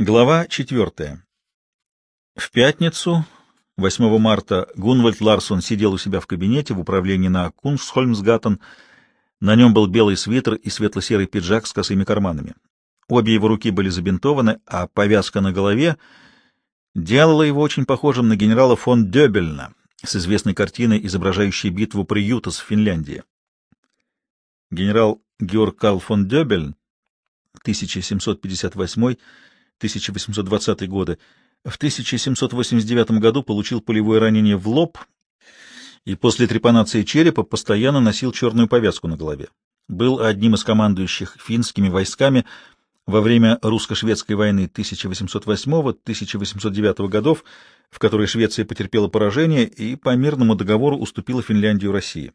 Глава четвертая. В пятницу, 8 марта, Гунвальд Ларсон сидел у себя в кабинете в управлении на Куншхольмсгаттен. На нем был белый свитер и светло-серый пиджак с косыми карманами. Обе его руки были забинтованы, а повязка на голове делала его очень похожим на генерала фон Дёбельна с известной картиной, изображающей битву при Ютас в Финляндии. Генерал Георг Карл фон Дёбельн 1758 1820 годы. В 1789 году получил пулевое ранение в лоб и после трепанации черепа постоянно носил черную повязку на голове. Был одним из командующих финскими войсками во время русско-шведской войны 1808-1809 годов, в которой Швеция потерпела поражение и по мирному договору уступила Финляндию России.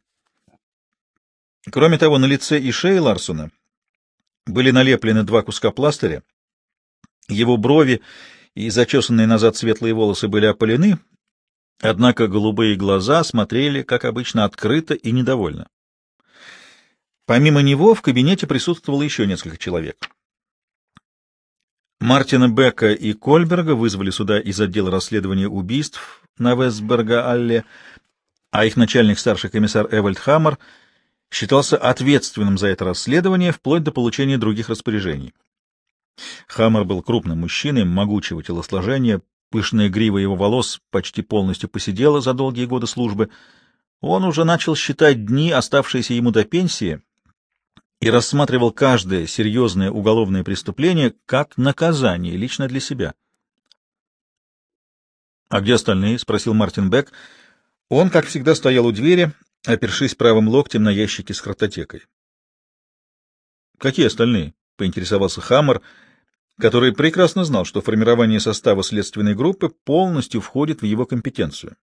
Кроме того, на лице и шее Ларсона были налеплены два куска пластыря, его брови и зачесанные назад светлые волосы были опалены, однако голубые глаза смотрели, как обычно, открыто и недовольно. Помимо него в кабинете присутствовало еще несколько человек. Мартина Бека и Кольберга вызвали сюда из отдела расследования убийств на Вестберга-Алле, а их начальник, старший комиссар Эвальд Хаммер, считался ответственным за это расследование вплоть до получения других распоряжений. Хаммер был крупным мужчиной, могучего телосложения, пышная грива его волос почти полностью посидела за долгие годы службы. Он уже начал считать дни, оставшиеся ему до пенсии, и рассматривал каждое серьезное уголовное преступление как наказание лично для себя. — А где остальные? — спросил Мартин Бек. Он, как всегда, стоял у двери, опершись правым локтем на ящике с картотекой. — Какие остальные? — поинтересовался Хаммер, — который прекрасно знал, что формирование состава следственной группы полностью входит в его компетенцию.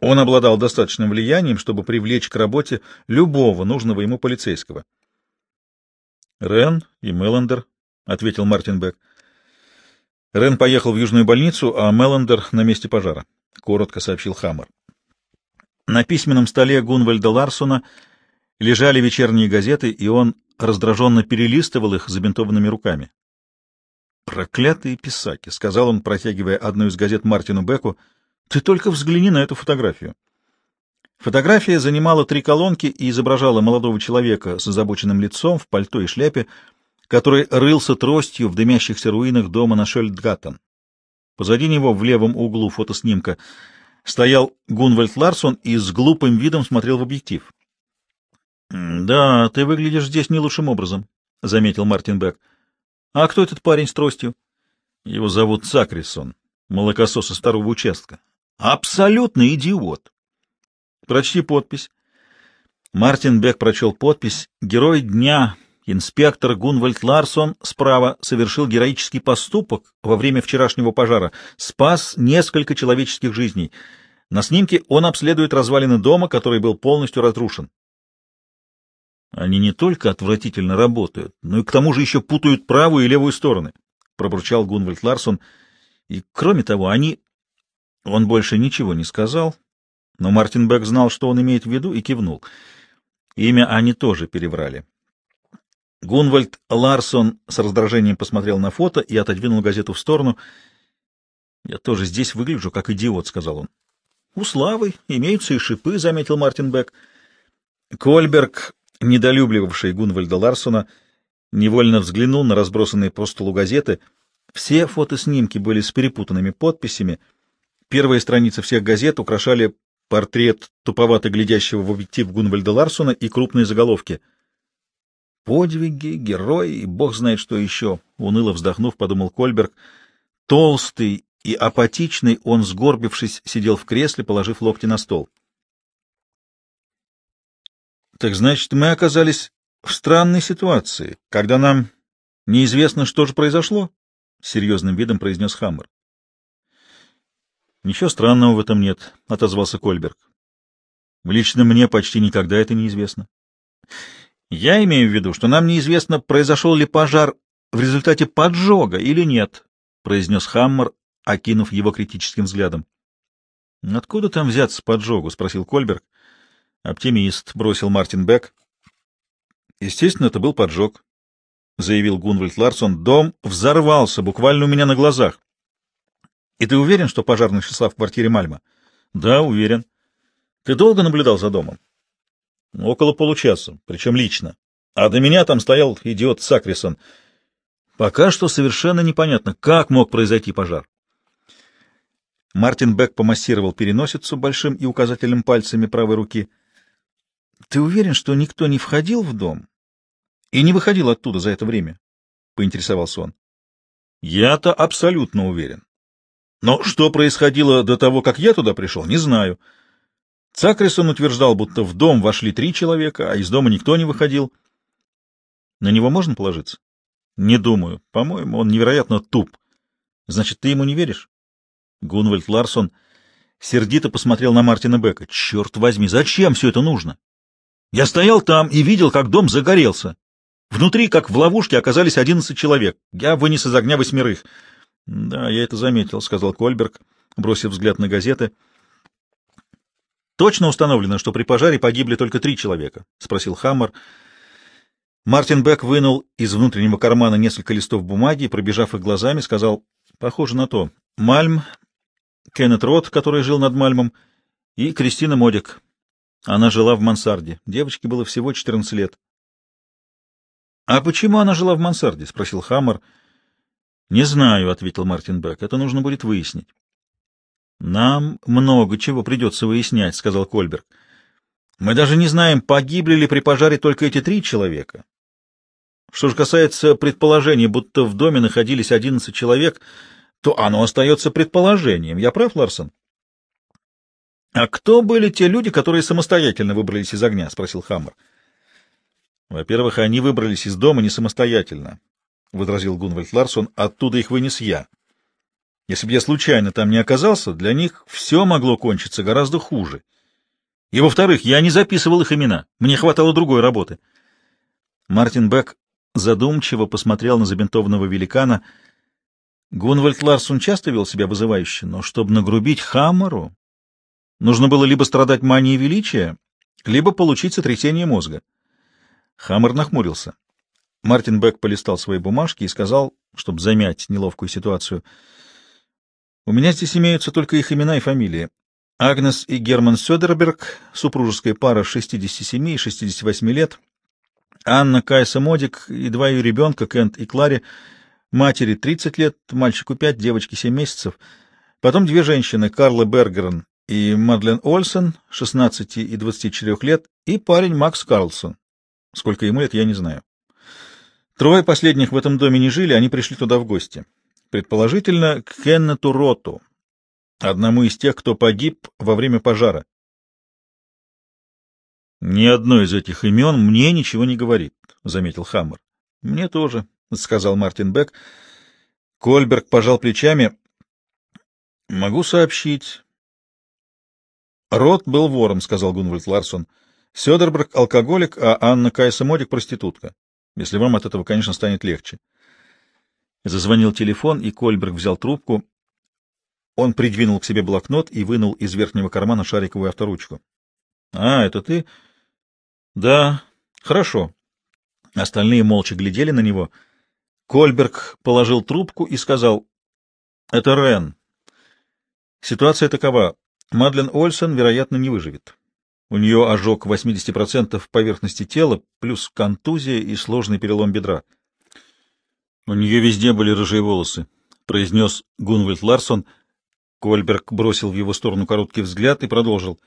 Он обладал достаточным влиянием, чтобы привлечь к работе любого нужного ему полицейского. «Рен и Меллендер», — ответил Мартин Бек. «Рен поехал в Южную больницу, а Меллендер на месте пожара», — коротко сообщил Хаммер. На письменном столе Гунвальда Ларсона лежали вечерние газеты, и он раздраженно перелистывал их забинтованными руками. «Проклятые писаки», — сказал он, протягивая одну из газет Мартину Беку. «Ты только взгляни на эту фотографию». Фотография занимала три колонки и изображала молодого человека с озабоченным лицом в пальто и шляпе, который рылся тростью в дымящихся руинах дома на Шельдгаттен. Позади него, в левом углу фотоснимка, стоял Гунвальд Ларсон и с глупым видом смотрел в объектив. — Да, ты выглядишь здесь не лучшим образом, — заметил Мартин Бек. А кто этот парень с тростью? Его зовут Сакрисон, молокосос из второго участка. Абсолютно идиот. Прочти подпись. Мартин Бек прочел подпись. Герой дня, инспектор Гунвальд Ларсон, справа, совершил героический поступок во время вчерашнего пожара. Спас несколько человеческих жизней. На снимке он обследует развалины дома, который был полностью разрушен. Они не только отвратительно работают, но и к тому же еще путают правую и левую стороны, — пробурчал Гунвальд Ларсон. И, кроме того, они... Он больше ничего не сказал, но Мартин Бек знал, что он имеет в виду, и кивнул. Имя они тоже переврали. Гунвальд Ларсон с раздражением посмотрел на фото и отодвинул газету в сторону. — Я тоже здесь выгляжу как идиот, — сказал он. — У Славы имеются и шипы, — заметил Мартин Бек. Кольберг недолюбливавший Гунвальда Ларсона, невольно взглянул на разбросанные по столу газеты. Все фотоснимки были с перепутанными подписями. Первые страницы всех газет украшали портрет туповато глядящего в объектив Гунвальда Ларсона и крупные заголовки. «Подвиги, герои и бог знает что еще», — уныло вздохнув, подумал Кольберг. Толстый и апатичный он, сгорбившись, сидел в кресле, положив локти на стол. Так значит, мы оказались в странной ситуации, когда нам неизвестно, что же произошло? — серьезным видом произнес Хаммер. — Ничего странного в этом нет, — отозвался Кольберг. — Лично мне почти никогда это неизвестно. Я имею в виду, что нам неизвестно, произошел ли пожар в результате поджога или нет, — произнес Хаммер, окинув его критическим взглядом. — Откуда там взяться поджогу? — спросил Кольберг. — Оптимист, бросил Мартин Бек. Естественно, это был поджог. — заявил Гунвальд Ларсон. «Дом взорвался буквально у меня на глазах». «И ты уверен, что пожар начался в квартире Мальма?» «Да, уверен». «Ты долго наблюдал за домом?» «Около получаса, причем лично. А до меня там стоял идиот Сакрисон. Пока что совершенно непонятно, как мог произойти пожар». Мартин Бек помассировал переносицу большим и указательным пальцами правой руки. «Ты уверен, что никто не входил в дом и не выходил оттуда за это время? — поинтересовался он. — Я-то абсолютно уверен. Но что происходило до того, как я туда пришел, не знаю. Цакрисон утверждал, будто в дом вошли три человека, а из дома никто не выходил. На него можно положиться? Не думаю. По-моему, он невероятно туп. Значит, ты ему не веришь? Гунвальд Ларсон сердито посмотрел на Мартина Бека. Черт возьми, зачем все это нужно? Я стоял там и видел, как дом загорелся. Внутри, как в ловушке, оказались одиннадцать человек. Я вынес из огня восьмерых. — Да, я это заметил, — сказал Кольберг, бросив взгляд на газеты. — Точно установлено, что при пожаре погибли только три человека? — спросил Хаммер. Мартин Бек вынул из внутреннего кармана несколько листов бумаги и, пробежав их глазами, сказал, — Похоже на то. Мальм, Кеннет Рот, который жил над Мальмом, и Кристина Модик. Она жила в мансарде. Девочке было всего 14 лет. «А почему она жила в мансарде?» — спросил Хаммер. «Не знаю», — ответил Мартин Бек. «Это нужно будет выяснить». «Нам много чего придется выяснять», — сказал Кольберг. «Мы даже не знаем, погибли ли при пожаре только эти три человека. Что же касается предположения, будто в доме находились одиннадцать человек, то оно остается предположением. Я прав, Ларсон?» «А кто были те люди, которые самостоятельно выбрались из огня?» — спросил Хаммер. Во-первых, они выбрались из дома не самостоятельно, — возразил Гунвальд Ларсон, — оттуда их вынес я. Если бы я случайно там не оказался, для них все могло кончиться гораздо хуже. И, во-вторых, я не записывал их имена, мне хватало другой работы. Мартин Бек задумчиво посмотрел на забинтованного великана. Гунвальд Ларсон часто вел себя вызывающе, но чтобы нагрубить Хаммеру, нужно было либо страдать манией величия, либо получить сотрясение мозга. Хаммер нахмурился. Мартин Бек полистал свои бумажки и сказал, чтобы замять неловкую ситуацию, «У меня здесь имеются только их имена и фамилии. Агнес и Герман Сёдерберг, супружеская пара 67 и 68 лет, Анна Кайса Модик и два ее ребенка, Кент и Клари, матери 30 лет, мальчику 5, девочке 7 месяцев, потом две женщины, Карла Бергерн и Мадлен Ольсен, 16 и 24 лет, и парень Макс Карлсон, Сколько ему лет, я не знаю. Трое последних в этом доме не жили, они пришли туда в гости. Предположительно, к Кеннету Роту, одному из тех, кто погиб во время пожара. «Ни одно из этих имен мне ничего не говорит», — заметил Хаммер. «Мне тоже», — сказал Мартин Бек. Кольберг пожал плечами. «Могу сообщить». «Рот был вором», — сказал Гунвальд Ларсон. Сёдерберг — алкоголик, а Анна Кайса Модик — проститутка. Если вам от этого, конечно, станет легче. Зазвонил телефон, и Кольберг взял трубку. Он придвинул к себе блокнот и вынул из верхнего кармана шариковую авторучку. — А, это ты? — Да, хорошо. Остальные молча глядели на него. Кольберг положил трубку и сказал, — Это Рен. Ситуация такова. Мадлен Ольсен, вероятно, не выживет. У нее ожог 80% поверхности тела, плюс контузия и сложный перелом бедра. У нее везде были рыжие волосы, — произнес Гунвальд Ларсон. Кольберг бросил в его сторону короткий взгляд и продолжил.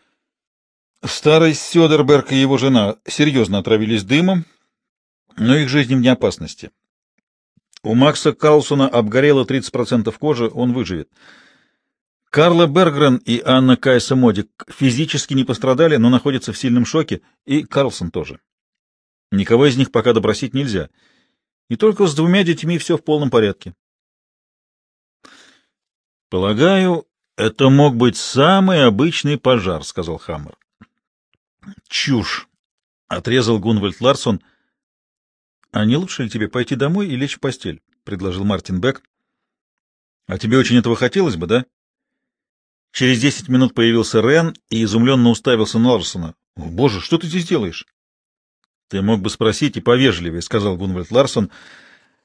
Старый Сёдерберг и его жена серьезно отравились дымом, но их жизнь вне опасности. У Макса Карлсона обгорело 30% кожи, он выживет. Карла Бергрен и Анна Кайса Модик физически не пострадали, но находятся в сильном шоке, и Карлсон тоже. Никого из них пока допросить нельзя. И только с двумя детьми все в полном порядке. «Полагаю, это мог быть самый обычный пожар», — сказал Хаммер. «Чушь!» — отрезал Гунвальд Ларсон. «А не лучше ли тебе пойти домой и лечь в постель?» — предложил Мартин Бек. «А тебе очень этого хотелось бы, да?» Через десять минут появился Рен и изумленно уставился на Ларсона. — Боже, что ты здесь делаешь? Ты мог бы спросить и повежливее, — сказал Гунвальд Ларсон.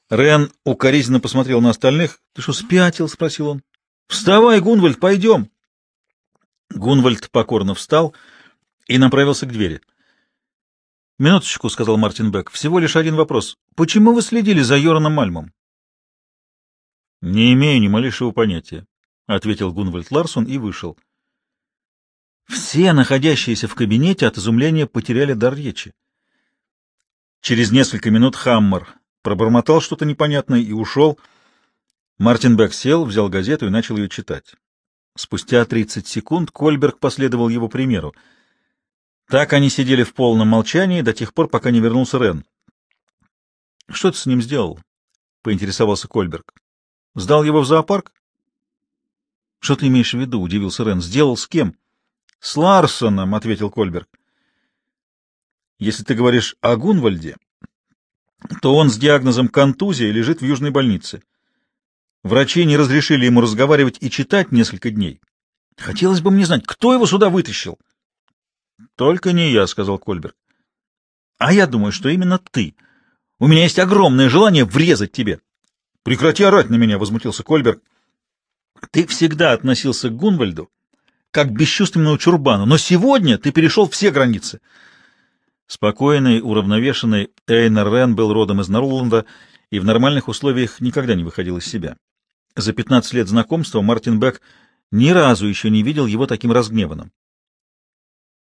Рен укоризненно посмотрел на остальных. — Ты что, спятил? — спросил он. — Вставай, Гунвальд, пойдем. Гунвальд покорно встал и направился к двери. — Минуточку, — сказал Мартин Бек, — всего лишь один вопрос. Почему вы следили за Йораном Мальмом? — Не имею ни малейшего понятия, — ответил Гунвальд Ларсон и вышел. Все, находящиеся в кабинете, от изумления потеряли дар речи. Через несколько минут Хаммер пробормотал что-то непонятное и ушел. Мартин Бек сел, взял газету и начал ее читать. Спустя 30 секунд Кольберг последовал его примеру. Так они сидели в полном молчании до тех пор, пока не вернулся Рен. — Что ты с ним сделал? — поинтересовался Кольберг. — Сдал его в зоопарк? — Что ты имеешь в виду? — удивился Рен. — Сделал с кем? — С Ларсоном, — ответил Кольберг. — Если ты говоришь о Гунвальде, то он с диагнозом контузия лежит в южной больнице. Врачи не разрешили ему разговаривать и читать несколько дней. Хотелось бы мне знать, кто его сюда вытащил. — Только не я, — сказал Кольберг. — А я думаю, что именно ты. У меня есть огромное желание врезать тебе. — Прекрати орать на меня, — возмутился Кольберг. — Ты всегда относился к Гунвальду как к бесчувственному чурбану, но сегодня ты перешел все границы. Спокойный, уравновешенный Эйнер Рен был родом из Норланда и в нормальных условиях никогда не выходил из себя. За 15 лет знакомства Мартин Бек ни разу еще не видел его таким разгневанным.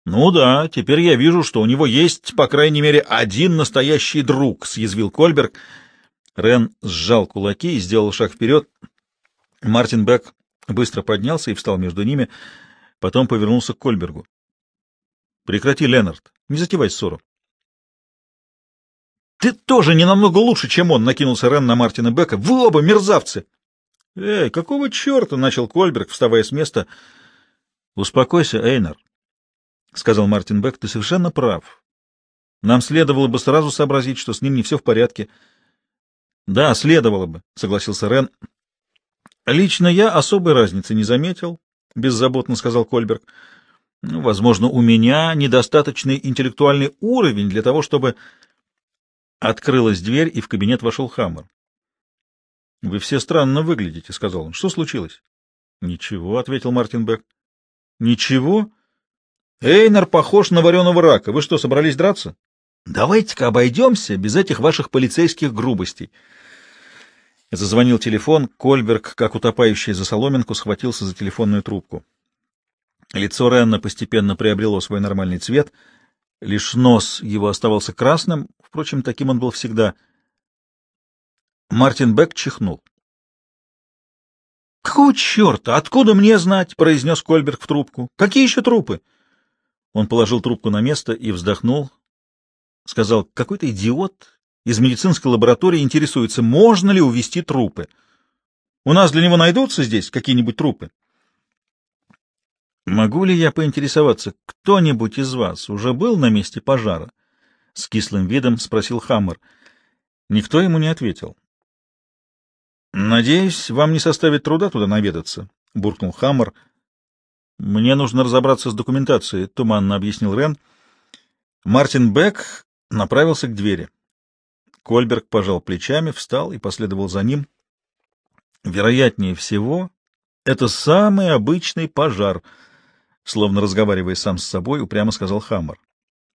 «Ну да, теперь я вижу, что у него есть, по крайней мере, один настоящий друг», — съязвил Кольберг. Рен сжал кулаки и сделал шаг вперед. Мартин Бек быстро поднялся и встал между ними, потом повернулся к Кольбергу. Прекрати, Ленард. Не затевай ссору. Ты тоже не намного лучше, чем он, накинулся Рен на Мартина Бека. Вы оба мерзавцы. Эй, какого черта? начал Кольберг, вставая с места. Успокойся, Эйнар, сказал Мартин Бек. Ты совершенно прав. Нам следовало бы сразу сообразить, что с ним не все в порядке. Да, следовало бы, согласился Рен. Лично я особой разницы не заметил, беззаботно сказал Кольберг. Ну, возможно, у меня недостаточный интеллектуальный уровень для того, чтобы... Открылась дверь, и в кабинет вошел Хаммер. — Вы все странно выглядите, — сказал он. — Что случилось? — Ничего, — ответил Мартин Бек. — Ничего? Эйнер похож на вареного рака. Вы что, собрались драться? — Давайте-ка обойдемся без этих ваших полицейских грубостей. Зазвонил телефон. Кольберг, как утопающий за соломинку, схватился за телефонную трубку. Лицо Ренна постепенно приобрело свой нормальный цвет, лишь нос его оставался красным, впрочем, таким он был всегда. Мартин Бек чихнул. «Какого черта? Откуда мне знать?» — произнес Кольберг в трубку. «Какие еще трупы?» Он положил трубку на место и вздохнул. Сказал, какой-то идиот из медицинской лаборатории интересуется, можно ли увезти трупы. У нас для него найдутся здесь какие-нибудь трупы? «Могу ли я поинтересоваться, кто-нибудь из вас уже был на месте пожара?» — с кислым видом спросил Хаммер. Никто ему не ответил. «Надеюсь, вам не составит труда туда наведаться», — буркнул Хаммер. «Мне нужно разобраться с документацией», — туманно объяснил Рен. Мартин Бек направился к двери. Кольберг пожал плечами, встал и последовал за ним. «Вероятнее всего, это самый обычный пожар», — словно разговаривая сам с собой, упрямо сказал Хаммер.